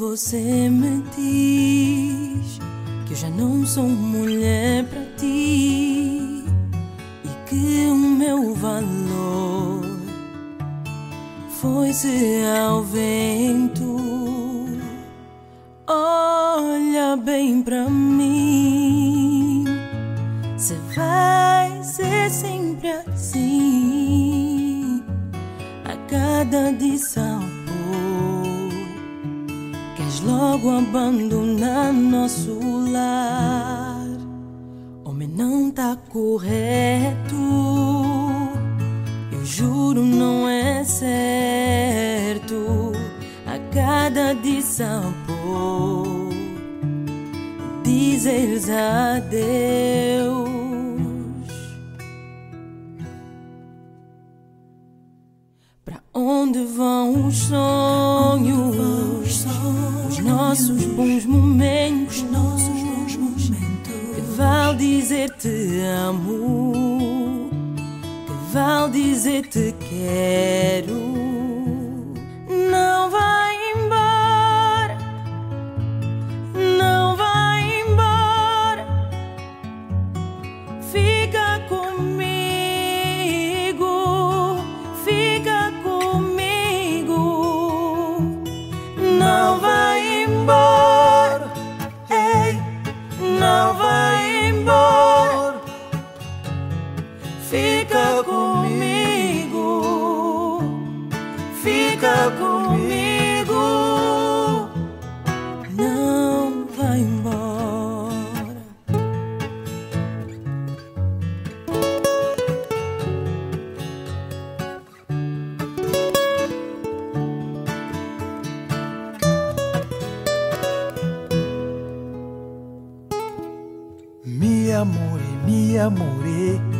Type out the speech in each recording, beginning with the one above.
Você me diz que eu já não sou mulher para ti e que o meu valor foi-se ao vento. Olha bem para mim, se vai ser sempre assim a cada decisão logo abandonar nosso lar. Homem não tá correto, eu juro não é certo. A cada desamor, dizeres adeus. Pra onde vão os sonhos? Nossos bons momentos, nossos bons momentos. Que vale dizer te amo, que vale dizer te quero. Fica comigo, fica comigo, não vai embora. Me amore, me amore.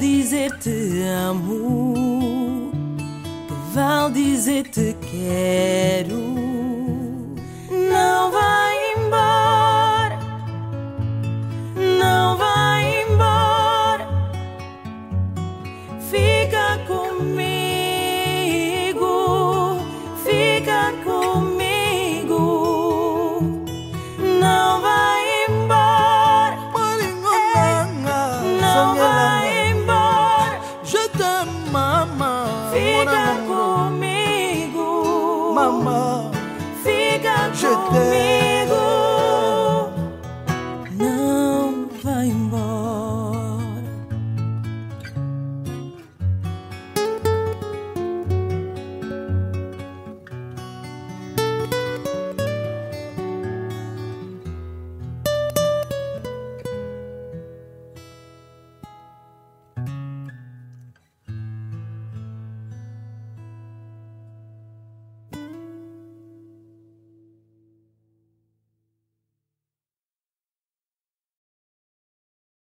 dizer te amo Que vale dizer te quero amour, figure je t'aime.